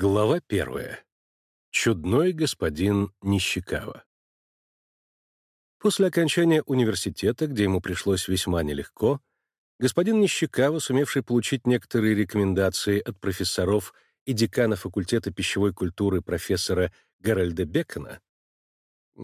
Глава первая. Чудной господин Нищекава. После окончания университета, где ему пришлось весьма нелегко, господин Нищекава, сумевший получить некоторые рекомендации от профессоров и декана факультета пищевой культуры профессора Гарольда Бекона,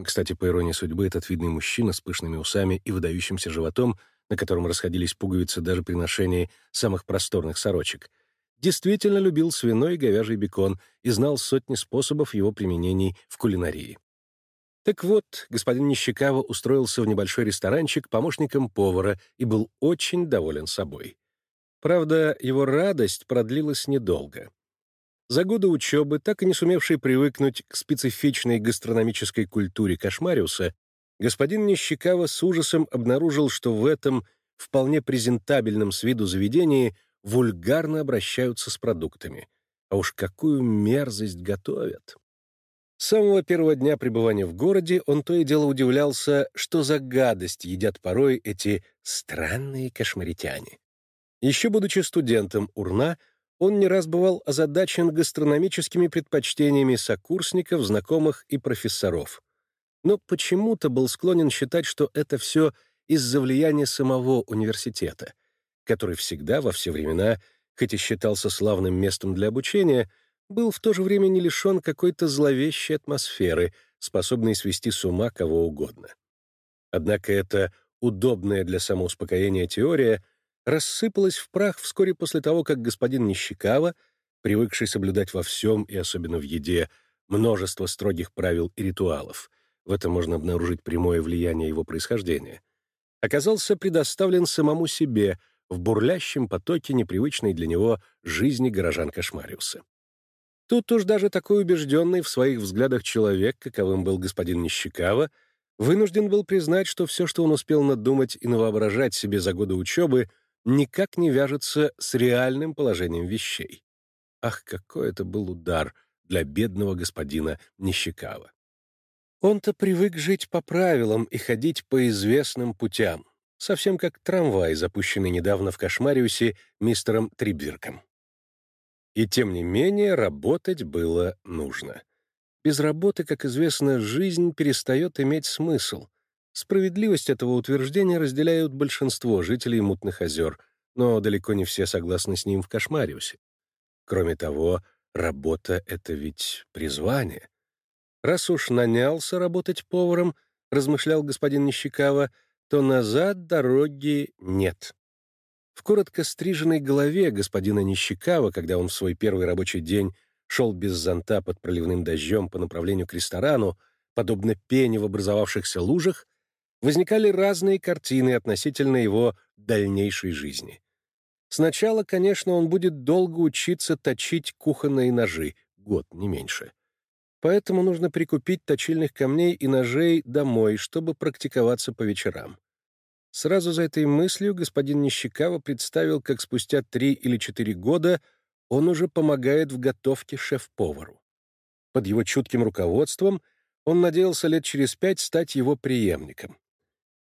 кстати, по иронии судьбы, этот видный мужчина с пышными усами и выдающимся животом, на котором расходились пуговицы даже при ношении самых просторных сорочек — действительно любил свиной и говяжий бекон и знал сотни способов его применений в кулинарии. Так вот, господин Нищекава устроился в небольшой ресторанчик помощником повара и был очень доволен собой. Правда, его радость продлилась недолго. За годы учебы, так и не сумевший привыкнуть к специфичной гастрономической культуре Кошмариуса, господин Нищекава с ужасом обнаружил, что в этом вполне презентабельном с виду заведении вульгарно обращаются с продуктами. А уж какую мерзость готовят. С самого первого дня пребывания в городе он то и дело удивлялся, что за гадость едят порой эти странные кошмаритяне. Еще будучи студентом УРНА, он не раз бывал озадачен гастрономическими предпочтениями сокурсников, знакомых и профессоров. Но почему-то был склонен считать, что это все из-за влияния самого университета — который всегда, во все времена, хоть и считался славным местом для обучения, был в то же время не лишен какой-то зловещей атмосферы, способной свести с ума кого угодно. Однако эта удобная для самоуспокоения теория рассыпалась в прах вскоре после того, как господин Нищекава, привыкший соблюдать во всем и особенно в еде множество строгих правил и ритуалов, в этом можно обнаружить прямое влияние его происхождения, оказался предоставлен самому себе — в бурлящем потоке непривычной для него жизни горожан Кошмариуса. Тут уж даже такой убежденный в своих взглядах человек, каковым был господин Нищекава, вынужден был признать, что все, что он успел надумать и навоображать себе за годы учебы, никак не вяжется с реальным положением вещей. Ах, какой это был удар для бедного господина Нищекава. Он-то привык жить по правилам и ходить по известным путям совсем как трамвай, запущенный недавно в Кошмариусе мистером Трибзерком. И тем не менее работать было нужно. Без работы, как известно, жизнь перестает иметь смысл. Справедливость этого утверждения разделяют большинство жителей Мутных озер, но далеко не все согласны с ним в Кошмариусе. Кроме того, работа — это ведь призвание. Раз уж нанялся работать поваром, размышлял господин Нищекава, то назад дороги нет. В коротко стриженной голове господина Нищекава, когда он в свой первый рабочий день шел без зонта под проливным дождем по направлению к ресторану, подобно пене в образовавшихся лужах, возникали разные картины относительно его дальнейшей жизни. Сначала, конечно, он будет долго учиться точить кухонные ножи, год, не меньше. Поэтому нужно прикупить точильных камней и ножей домой, чтобы практиковаться по вечерам. Сразу за этой мыслью господин Нищекава представил, как спустя три или четыре года он уже помогает в готовке шеф-повару. Под его чутким руководством он надеялся лет через пять стать его преемником.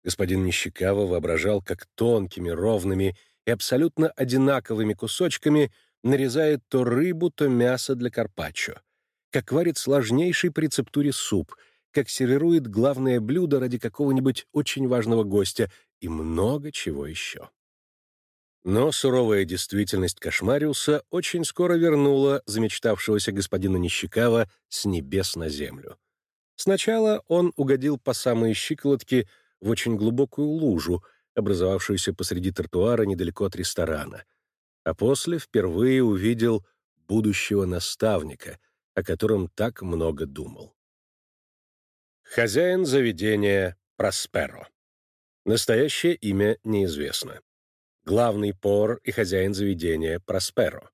Господин Нищекава воображал, как тонкими, ровными и абсолютно одинаковыми кусочками нарезает то рыбу, то мясо для карпаччо — как варит сложнейший по рецептуре суп, как сервирует главное блюдо ради какого-нибудь очень важного гостя и много чего еще. Но суровая действительность Кошмариуса очень скоро вернула замечтавшегося господина Нищекава с небес на землю. Сначала он угодил по самые щиколотки в очень глубокую лужу, образовавшуюся посреди тротуара недалеко от ресторана, а после впервые увидел будущего наставника — о котором так много думал. Хозяин заведения Просперо. Настоящее имя неизвестно. Главный повар и хозяин заведения Просперо.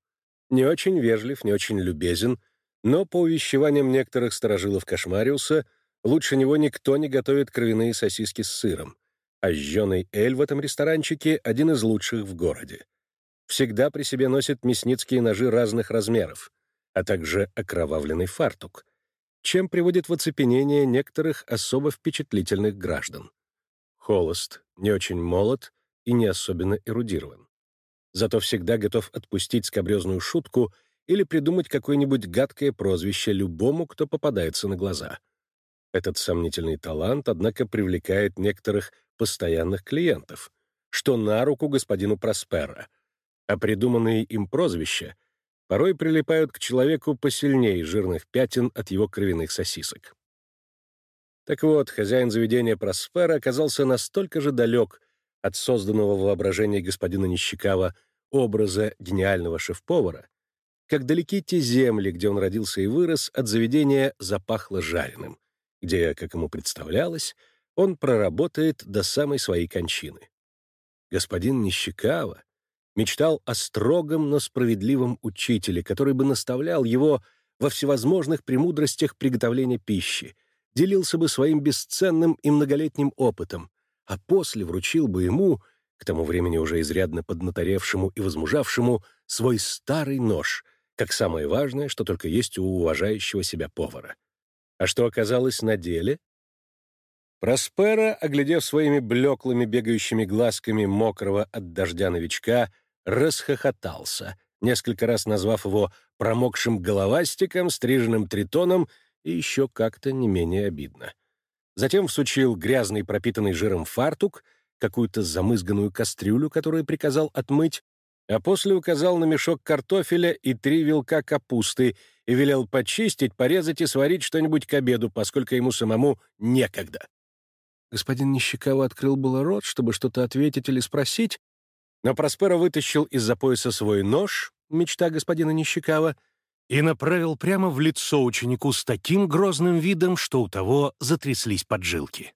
Не очень вежлив, не очень любезен, но по увещеваниям некоторых сторожилов Кошмариуса лучше него никто не готовит кровяные сосиски с сыром, а жженый эль в этом ресторанчике — один из лучших в городе. Всегда при себе носит мясницкие ножи разных размеров — а также окровавленный фартук, чем приводит в оцепенение некоторых особо впечатлительных граждан. Холост, не очень молод и не особенно эрудирован. Зато всегда готов отпустить скобрезную шутку или придумать какое-нибудь гадкое прозвище любому, кто попадается на глаза. Этот сомнительный талант, однако, привлекает некоторых постоянных клиентов, что на руку господину Проспера, а придуманные им прозвища порой прилипают к человеку посильнее жирных пятен от его кровяных сосисок. Так вот, хозяин заведения Проспера оказался настолько же далек от созданного воображения господина Нищекава образа гениального шеф-повара, как далеки те земли, где он родился и вырос, от заведения запахло жареным, где, как ему представлялось, он проработает до самой своей кончины. Господин Нищекава мечтал о строгом, но справедливом учителе, который бы наставлял его во всевозможных премудростях приготовления пищи, делился бы своим бесценным и многолетним опытом, а после вручил бы ему, к тому времени уже изрядно поднаторевшему и возмужавшему, свой старый нож, как самое важное, что только есть у уважающего себя повара. А что оказалось на деле? Проспера, оглядев своими блеклыми бегающими глазками мокрого от дождя новичка, расхохотался, несколько раз назвав его промокшим головастиком, стриженным тритоном и еще как-то не менее обидно. Затем всучил грязный пропитанный жиром фартук, какую-то замызганную кастрюлю, которую приказал отмыть, а после указал на мешок картофеля и три вилка капусты и велел почистить, порезать и сварить что-нибудь к обеду, поскольку ему самому некогда. Господин Нищекова открыл было рот, чтобы что-то ответить или спросить, но Проспера вытащил из-за пояса свой нож, мечта господина Нищекава, и направил прямо в лицо ученику с таким грозным видом, что у того затряслись поджилки.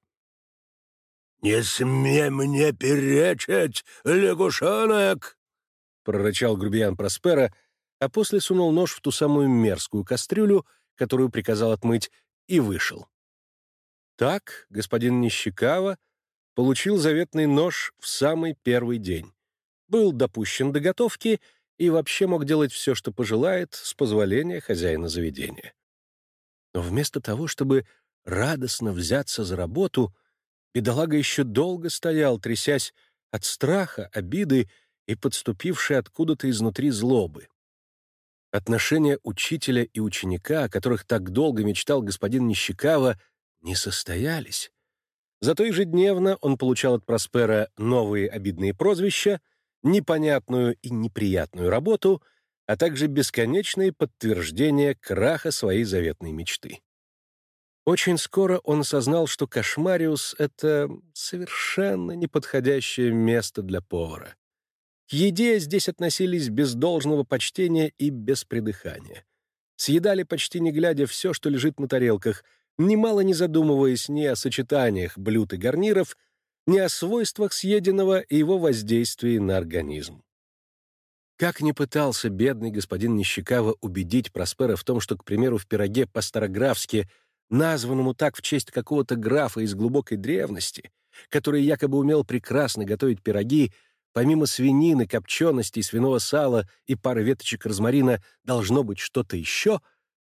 «Не смей мне перечить, лягушонок!» — прорычал грубиян Проспера, а после сунул нож в ту самую мерзкую кастрюлю, которую приказал отмыть, и вышел. Так господин Нищекава получил заветный нож в самый первый день. Был допущен до готовки и вообще мог делать все, что пожелает, с позволения хозяина заведения. Но вместо того, чтобы радостно взяться за работу, бедолага еще долго стоял, трясясь от страха, обиды и подступившей откуда-то изнутри злобы. Отношения учителя и ученика, о которых так долго мечтал господин Нищекава, не состоялись. Зато ежедневно он получал от Проспера новые обидные прозвища — непонятную и неприятную работу, а также бесконечные подтверждения краха своей заветной мечты. Очень скоро он осознал, что Кошмариус — это совершенно неподходящее место для повара. К еде здесь относились без должного почтения и без придыхания. Съедали почти не глядя все, что лежит на тарелках, немало не задумываясь ни о сочетаниях блюд и гарниров, ни о свойствах съеденного и его воздействии на организм. Как ни пытался бедный господин Нищекава убедить Проспера в том, что, к примеру, в пироге по-старографски, названному так в честь какого-то графа из глубокой древности, который якобы умел прекрасно готовить пироги, помимо свинины, копчености, свиного сала и пары веточек розмарина должно быть что-то еще,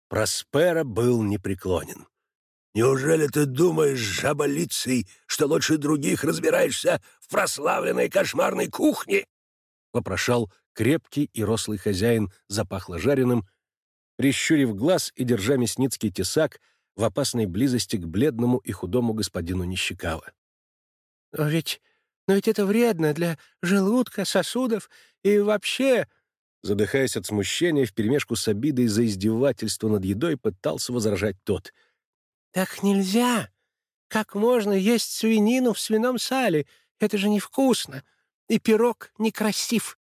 Проспера был непреклонен. Неужели ты думаешь, жаболицей, что лучше других разбираешься в прославленной кошмарной кухне?» — вопрошал крепкий и рослый хозяин, запахло жареным, прищурив глаз и держа мясницкий тесак в опасной близости к бледному и худому господину Нищекава. «Но ведь... но ведь это вредно для желудка, сосудов и вообще...» Задыхаясь от смущения, вперемешку с обидой за издевательство над едой, пытался возражать тот — «Так нельзя! Как можно есть свинину в свином сале? Это же невкусно! И пирог некрасив!»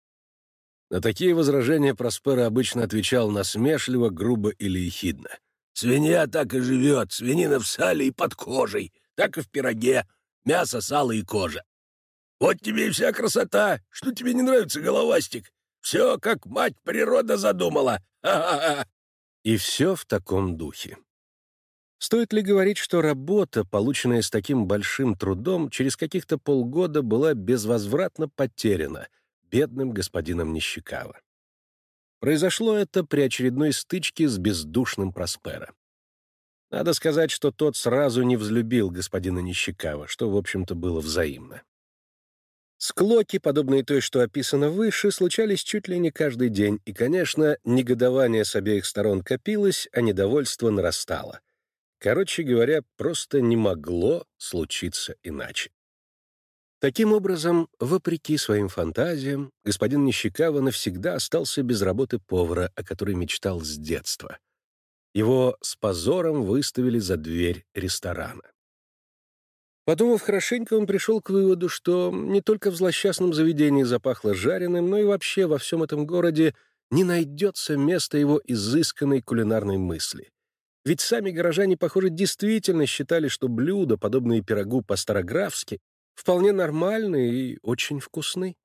На такие возражения Проспера обычно отвечал насмешливо, грубо или ехидно. «Свинья так и живет, свинина в сале и под кожей, так и в пироге, мясо, сало и кожа. Вот тебе и вся красота, что тебе не нравится, головастик? Все, как мать природа задумала. Ха-ха-ха!» И все в таком духе. Стоит ли говорить, что работа, полученная с таким большим трудом, через каких-то полгода была безвозвратно потеряна бедным господином Нищекава? Произошло это при очередной стычке с бездушным Проспера. Надо сказать, что тот сразу не взлюбил господина Нищекава, что, в общем-то, было взаимно. Склоки, подобные той, что описано выше, случались чуть ли не каждый день, и, конечно, негодование с обеих сторон копилось, а недовольство нарастало. Короче говоря, просто не могло случиться иначе. Таким образом, вопреки своим фантазиям, господин Нищекава навсегда остался без работы повара, о которой мечтал с детства. Его с позором выставили за дверь ресторана. Подумав хорошенько, он пришел к выводу, что не только в злосчастном заведении запахло жареным, но и вообще во всем этом городе не найдется места его изысканной кулинарной мысли. Ведь сами горожане, похоже, действительно считали, что блюда, подобные пирогу по-старографски, вполне нормальные и очень вкусны.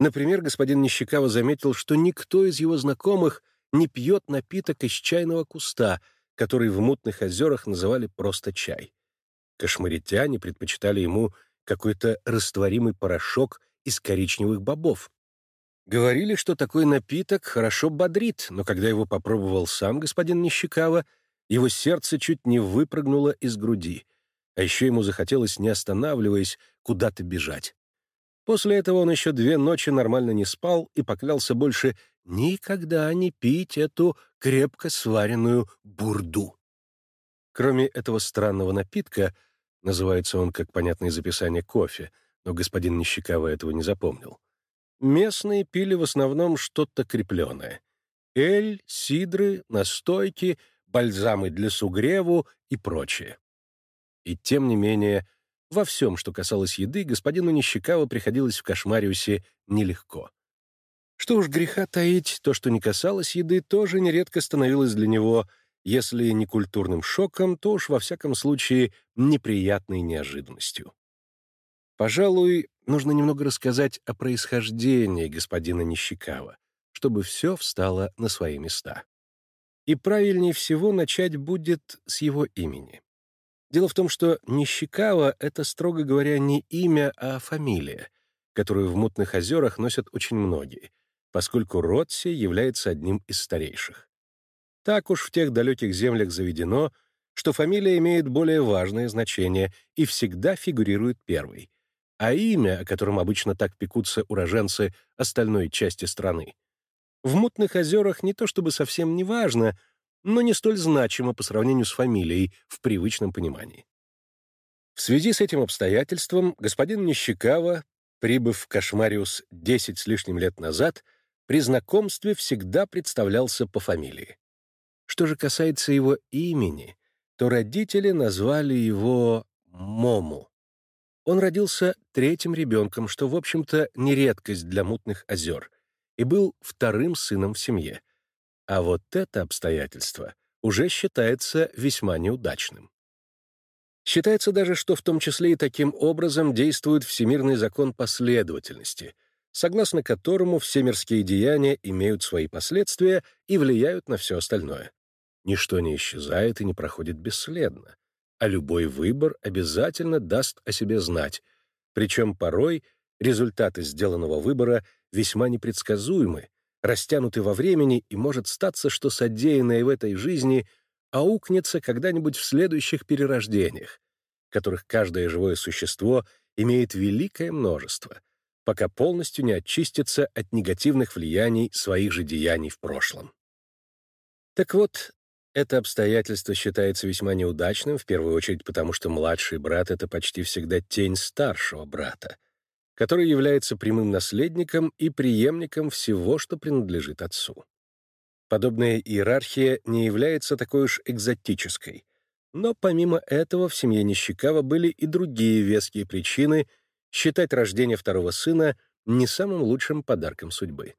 Например, господин Нищекава заметил, что никто из его знакомых не пьет напиток из чайного куста, который в мутных озерах называли просто чай. Кошмаритяне предпочитали ему какой-то растворимый порошок из коричневых бобов. Говорили, что такой напиток хорошо бодрит, но когда его попробовал сам господин Нищекава, его сердце чуть не выпрыгнуло из груди, а еще ему захотелось, не останавливаясь, куда-то бежать. После этого он еще две ночи нормально не спал и поклялся больше никогда не пить эту крепко сваренную бурду. Кроме этого странного напитка, Называется он, как понятно из описания, кофе, но господин Нищекава этого не запомнил. Местные пили в основном что-то крепленое. Эль, сидры, настойки, бальзамы для сугреву и прочее. И тем не менее, во всем, что касалось еды, господину Нищекава приходилось в Кошмариусе нелегко. Что уж греха таить, то, что не касалось еды, тоже нередко становилось для него — если не культурным шоком, то уж во всяком случае неприятной неожиданностью. Пожалуй, нужно немного рассказать о происхождении господина Нищекава, чтобы все встало на свои места. И правильнее всего начать будет с его имени. Дело в том, что Нищекава — это, строго говоря, не имя, а фамилия, которую в Мутных озерах носят очень многие, поскольку Ротси является одним из старейших. Так уж в тех далеких землях заведено, что фамилия имеет более важное значение и всегда фигурирует первой, а имя, о котором обычно так пекутся уроженцы остальной части страны, в мутных озерах не то чтобы совсем не важно, но не столь значимо по сравнению с фамилией в привычном понимании. В связи с этим обстоятельством господин Нищекава, прибыв в Кошмариус 10 с лишним лет назад, при знакомстве всегда представлялся по фамилии. Что же касается его имени, то родители назвали его Мому. Он родился третьим ребенком, что, в общем-то, не редкость для мутных озер, и был вторым сыном в семье. А вот это обстоятельство уже считается весьма неудачным. Считается даже, что в том числе и таким образом действует всемирный закон последовательности, согласно которому все мирские деяния имеют свои последствия и влияют на все остальное. Ничто не исчезает и не проходит бесследно, а любой выбор обязательно даст о себе знать, причем порой результаты сделанного выбора весьма непредсказуемы, растянуты во времени, и может статься, что содеянное в этой жизни аукнется когда-нибудь в следующих перерождениях, которых каждое живое существо имеет великое множество, пока полностью не очистится от негативных влияний своих же деяний в прошлом. Так вот, это обстоятельство считается весьма неудачным, в первую очередь потому, что младший брат — это почти всегда тень старшего брата, который является прямым наследником и преемником всего, что принадлежит отцу. Подобная иерархия не является такой уж экзотической, но помимо этого в семье Нищекава были и другие веские причины считать рождение второго сына не самым лучшим подарком судьбы.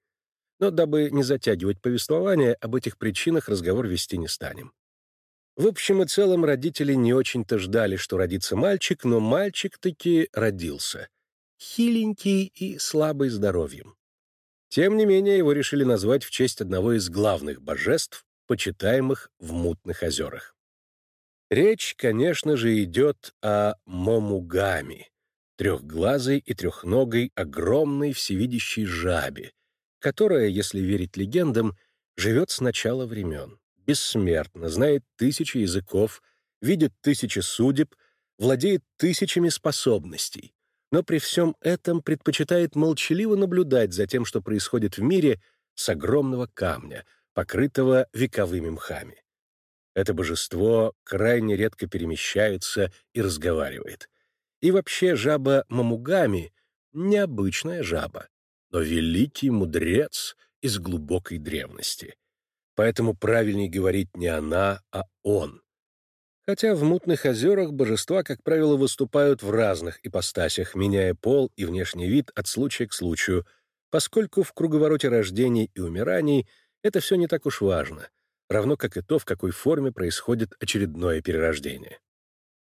Но дабы не затягивать повествование, об этих причинах разговор вести не станем. В общем и целом, родители не очень-то ждали, что родится мальчик, но мальчик таки родился. Хиленький и слабый здоровьем. Тем не менее, его решили назвать в честь одного из главных божеств, почитаемых в мутных озерах. Речь, конечно же, идет о Момугами, трехглазой и трехногой огромной всевидящей жабе, которая, если верить легендам, живет с начала времен, бессмертно, знает тысячи языков, видит тысячи судеб, владеет тысячами способностей, но при всем этом предпочитает молчаливо наблюдать за тем, что происходит в мире с огромного камня, покрытого вековыми мхами. Это божество крайне редко перемещается и разговаривает. И вообще жаба Мамугами — необычная жаба, но великий мудрец из глубокой древности. Поэтому правильнее говорить не она, а он. Хотя в мутных озерах божества, как правило, выступают в разных ипостасях, меняя пол и внешний вид от случая к случаю, поскольку в круговороте рождений и умираний это все не так уж важно, равно как и то, в какой форме происходит очередное перерождение.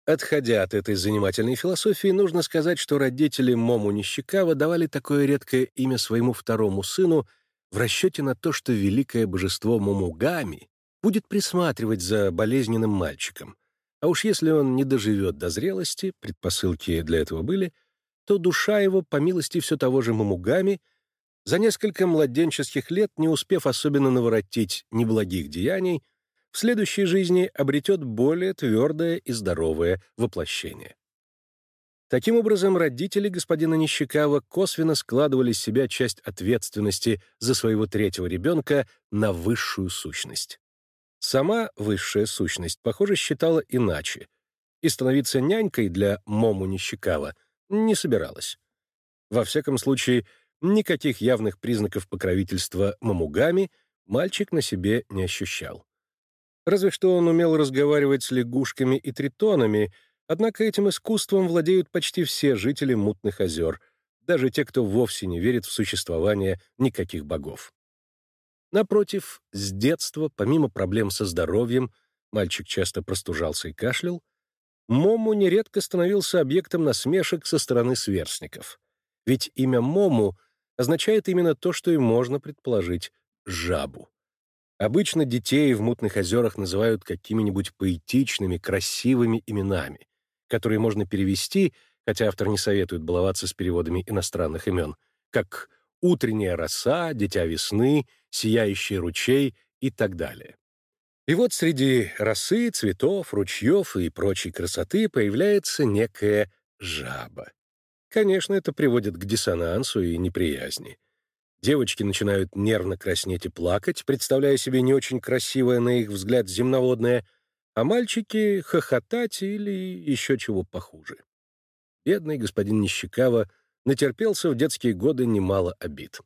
Отходя от этой занимательной философии, нужно сказать, что родители Мому Нищекава давали такое редкое имя своему второму сыну в расчете на то, что великое божество Момугами будет присматривать за болезненным мальчиком. А уж если он не доживет до зрелости, предпосылки для этого были, то душа его, по милости все того же Момугами, за несколько младенческих лет, не успев особенно наворотить неблагих деяний, в следующей жизни обретет более твердое и здоровое воплощение. Таким образом, родители господина Нищекава косвенно складывали с себя часть ответственности за своего третьего ребенка на высшую сущность. Сама высшая сущность, похоже, считала иначе, и становиться нянькой для Мому Нищекава не собиралась. Во всяком случае, никаких явных признаков покровительства Мамугами мальчик на себе не ощущал. Разве что он умел разговаривать с лягушками и тритонами, однако этим искусством владеют почти все жители мутных озер, даже те, кто вовсе не верит в существование никаких богов. Напротив, с детства, помимо проблем со здоровьем, мальчик часто простужался и кашлял, Мому нередко становился объектом насмешек со стороны сверстников. Ведь имя Мому означает именно то, что и можно предположить — жабу. Обычно детей в мутных озерах называют какими-нибудь поэтичными, красивыми именами, которые можно перевести, хотя автор не советует баловаться с переводами иностранных имен, как «утренняя роса», «дитя весны», «сияющий ручей» и так далее. И вот среди росы, цветов, ручьев и прочей красоты появляется некая жаба. Конечно, это приводит к диссонансу и неприязни. Девочки начинают нервно краснеть и плакать, представляя себе не очень красивое, на их взгляд, земноводное, а мальчики — хохотать или еще чего похуже. Бедный господин Нищекава натерпелся в детские годы немало обид.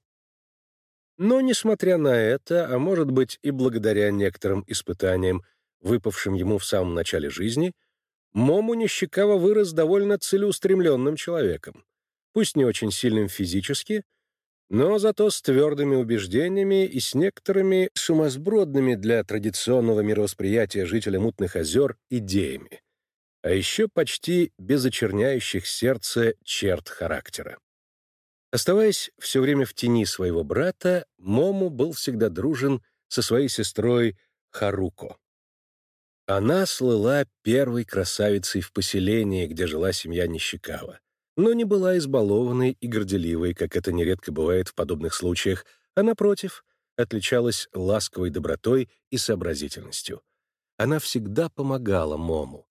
Но, несмотря на это, а может быть и благодаря некоторым испытаниям, выпавшим ему в самом начале жизни, Мому Нищекава вырос довольно целеустремленным человеком, пусть не очень сильным физически — но зато с твердыми убеждениями и с некоторыми сумасбродными для традиционного мировосприятия жителя Мутных озер идеями, а еще почти без очерняющих сердце черт характера. Оставаясь все время в тени своего брата, Мому был всегда дружен со своей сестрой Харуко. Она слыла первой красавицей в поселении, где жила семья Нищекава но не была избалованной и горделивой, как это нередко бывает в подобных случаях, а, напротив, отличалась ласковой добротой и сообразительностью. Она всегда помогала Мому.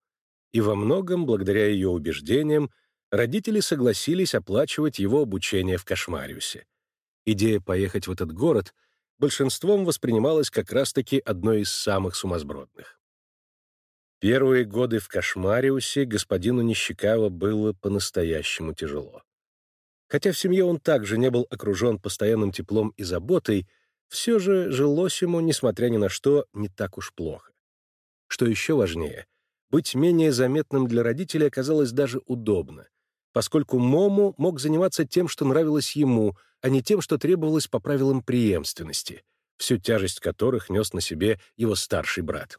И во многом, благодаря ее убеждениям, родители согласились оплачивать его обучение в Кошмариусе. Идея поехать в этот город большинством воспринималась как раз-таки одной из самых сумасбродных. Первые годы в Кошмариусе господину Нищекава было по-настоящему тяжело. Хотя в семье он также не был окружен постоянным теплом и заботой, все же жилось ему, несмотря ни на что, не так уж плохо. Что еще важнее, быть менее заметным для родителей оказалось даже удобно, поскольку Мому мог заниматься тем, что нравилось ему, а не тем, что требовалось по правилам преемственности, всю тяжесть которых нес на себе его старший брат.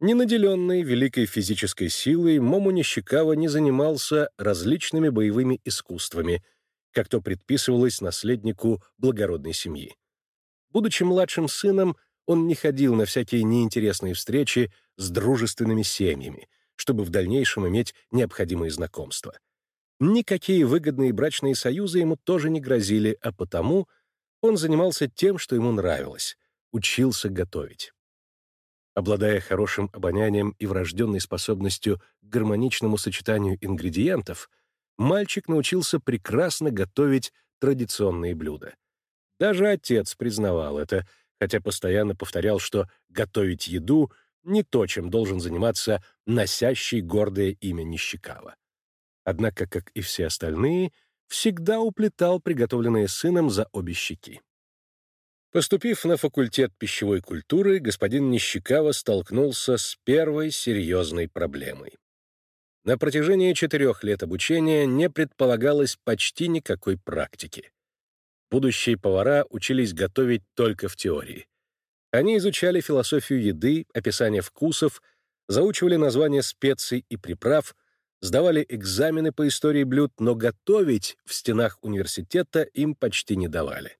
Ненаделенный великой физической силой, Мому Нищекава не занимался различными боевыми искусствами, как то предписывалось наследнику благородной семьи. Будучи младшим сыном, он не ходил на всякие неинтересные встречи с дружественными семьями, чтобы в дальнейшем иметь необходимые знакомства. Никакие выгодные брачные союзы ему тоже не грозили, а потому он занимался тем, что ему нравилось — учился готовить. Обладая хорошим обонянием и врожденной способностью к гармоничному сочетанию ингредиентов, мальчик научился прекрасно готовить традиционные блюда. Даже отец признавал это, хотя постоянно повторял, что готовить еду — не то, чем должен заниматься носящий гордое имя Нищекава. Однако, как и все остальные, всегда уплетал приготовленные сыном за обе щеки. Поступив на факультет пищевой культуры, господин Нищекава столкнулся с первой серьезной проблемой. На протяжении четырех лет обучения не предполагалось почти никакой практики. Будущие повара учились готовить только в теории. Они изучали философию еды, описание вкусов, заучивали названия специй и приправ, сдавали экзамены по истории блюд, но готовить в стенах университета им почти не давали.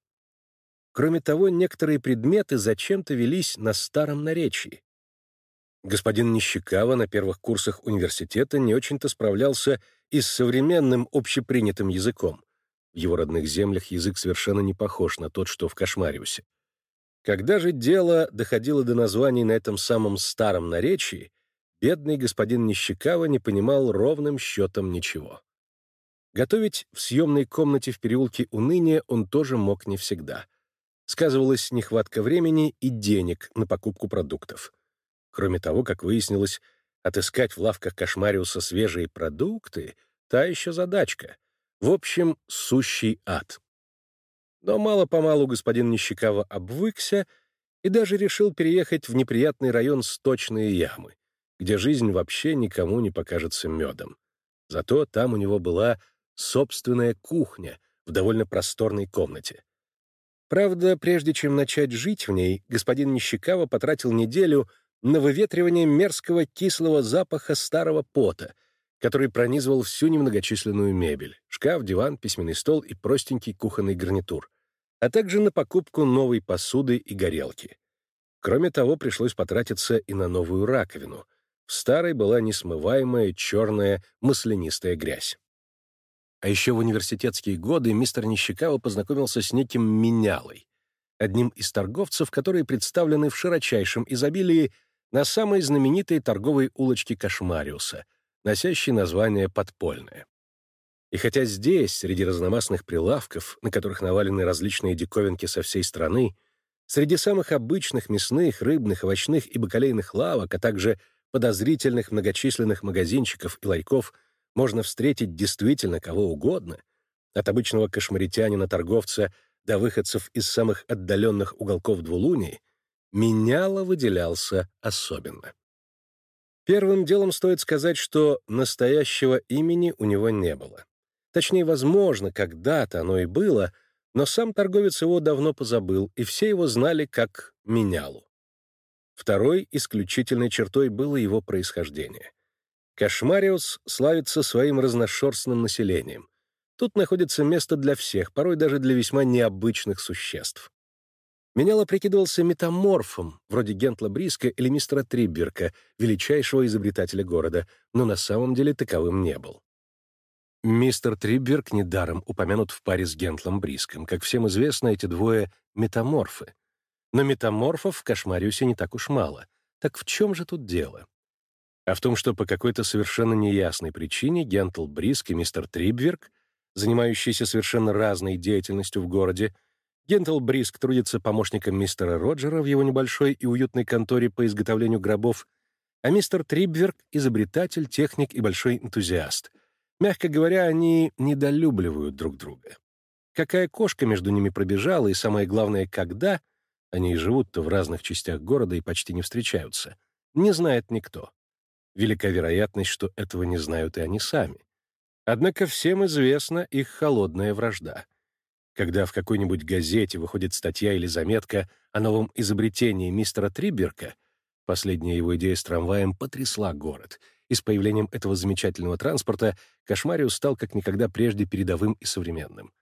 Кроме того, некоторые предметы зачем-то велись на старом наречии. Господин Нищекава на первых курсах университета не очень-то справлялся и с современным общепринятым языком. В его родных землях язык совершенно не похож на тот, что в Кошмариусе. Когда же дело доходило до названий на этом самом старом наречии, бедный господин Нищекава не понимал ровным счетом ничего. Готовить в съемной комнате в переулке Уныния он тоже мог не всегда. Сказывалась нехватка времени и денег на покупку продуктов. Кроме того, как выяснилось, отыскать в лавках Кошмариуса свежие продукты — та еще задачка. В общем, сущий ад. Но мало-помалу господин Нищекава обвыкся и даже решил переехать в неприятный район Сточные ямы, где жизнь вообще никому не покажется медом. Зато там у него была собственная кухня в довольно просторной комнате. Правда, прежде чем начать жить в ней, господин Нищекава потратил неделю на выветривание мерзкого кислого запаха старого пота, который пронизывал всю немногочисленную мебель — шкаф, диван, письменный стол и простенький кухонный гарнитур а также на покупку новой посуды и горелки. Кроме того, пришлось потратиться и на новую раковину. В старой была несмываемая черная маслянистая грязь. А еще в университетские годы мистер Нищекава познакомился с неким Менялой, одним из торговцев, которые представлены в широчайшем изобилии на самой знаменитой торговой улочке Кошмариуса, носящей название «Подпольная». И хотя здесь, среди разномастных прилавков, на которых навалены различные диковинки со всей страны, среди самых обычных мясных, рыбных, овощных и бакалейных лавок, а также подозрительных многочисленных магазинчиков и ларьков можно встретить действительно кого угодно, от обычного кошмаритянина-торговца до выходцев из самых отдаленных уголков двулунии, меняло выделялся особенно. Первым делом стоит сказать, что настоящего имени у него не было. Точнее, возможно, когда-то оно и было, но сам торговец его давно позабыл, и все его знали как Менялу. Второй исключительной чертой было его происхождение. Кошмариус славится своим разношерстным населением. Тут находится место для всех, порой даже для весьма необычных существ. Меняло прикидывался метаморфом, вроде Гентла Бриска или мистера Трибберка, величайшего изобретателя города, но на самом деле таковым не был. Мистер Трибберг недаром упомянут в паре с Гентлом Бриском. Как всем известно, эти двое — метаморфы. Но метаморфов в Кошмариусе не так уж мало. Так в чем же тут дело? А в том, что по какой-то совершенно неясной причине Гентл Бриск и мистер Трибберг, занимающиеся совершенно разной деятельностью в городе, Гентл Бриск трудится помощником мистера Роджера в его небольшой и уютной конторе по изготовлению гробов, а мистер Трибберг — изобретатель, техник и большой энтузиаст — Мягко говоря, они недолюбливают друг друга. Какая кошка между ними пробежала, и самое главное, когда, они живут-то в разных частях города и почти не встречаются, не знает никто. Велика вероятность, что этого не знают и они сами. Однако всем известна их холодная вражда. Когда в какой-нибудь газете выходит статья или заметка о новом изобретении мистера Триберка, последняя его идея с трамваем потрясла город — и с появлением этого замечательного транспорта Кошмариус стал как никогда прежде передовым и современным.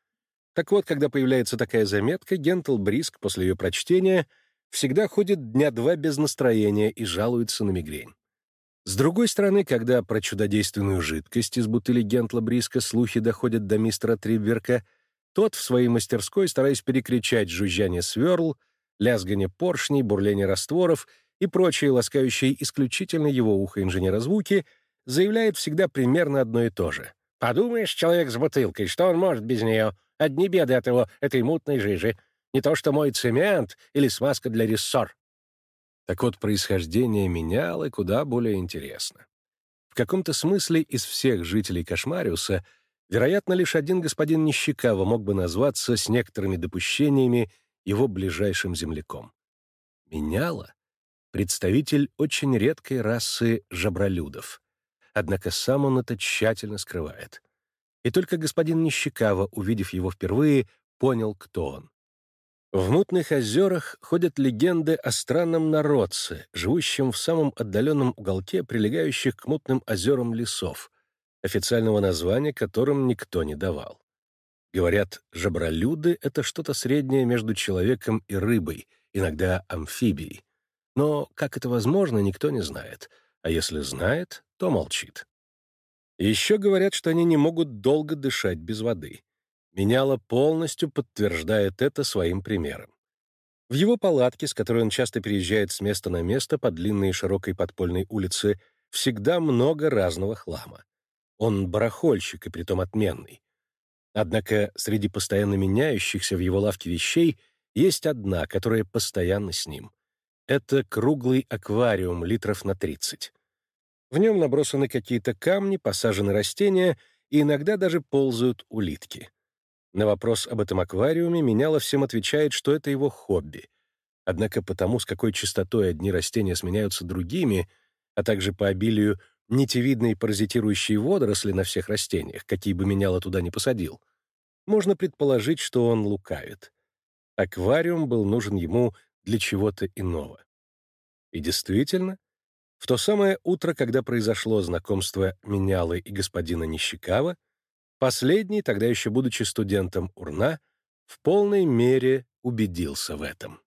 Так вот, когда появляется такая заметка, Гентл Бриск после ее прочтения всегда ходит дня два без настроения и жалуется на мигрень. С другой стороны, когда про чудодейственную жидкость из бутыли Гентла Бриска слухи доходят до мистера Трибверка, тот в своей мастерской, стараясь перекричать жужжание сверл, лязгание поршней, бурление растворов — и прочие ласкающие исключительно его ухо инженера звуки, заявляет всегда примерно одно и то же. Подумаешь, человек с бутылкой, что он может без нее? Одни беды от его, этой мутной жижи. Не то что мой цемент или смазка для рессор. Так вот, происхождение меняло куда более интересно. В каком-то смысле из всех жителей Кошмариуса, вероятно, лишь один господин Нищекава мог бы назваться с некоторыми допущениями его ближайшим земляком. Меняло — представитель очень редкой расы жабролюдов. Однако сам он это тщательно скрывает. И только господин Нищекава, увидев его впервые, понял, кто он. В мутных озерах ходят легенды о странном народце, живущем в самом отдаленном уголке прилегающих к мутным озерам лесов, официального названия которым никто не давал. Говорят, жабролюды — это что-то среднее между человеком и рыбой, иногда амфибией. Но как это возможно, никто не знает, а если знает, то молчит. Еще говорят, что они не могут долго дышать без воды. Меняло полностью подтверждает это своим примером. В его палатке, с которой он часто переезжает с места на место по длинной и широкой подпольной улице, всегда много разного хлама. Он барахольщик и притом отменный. Однако среди постоянно меняющихся в его лавке вещей есть одна, которая постоянно с ним. Это круглый аквариум литров на 30. В нем набросаны какие-то камни, посажены растения, и иногда даже ползают улитки. На вопрос об этом аквариуме Меняла всем отвечает, что это его хобби. Однако потому, с какой частотой одни растения сменяются другими, а также по обилию нитевидной паразитирующей водоросли на всех растениях, какие бы Меняла туда не посадил, можно предположить, что он лукавит. Аквариум был нужен ему для чего-то иного. И действительно, в то самое утро, когда произошло знакомство Менялы и господина Нищекава, Последний, тогда еще будучи студентом УРНА, в полной мере убедился в этом.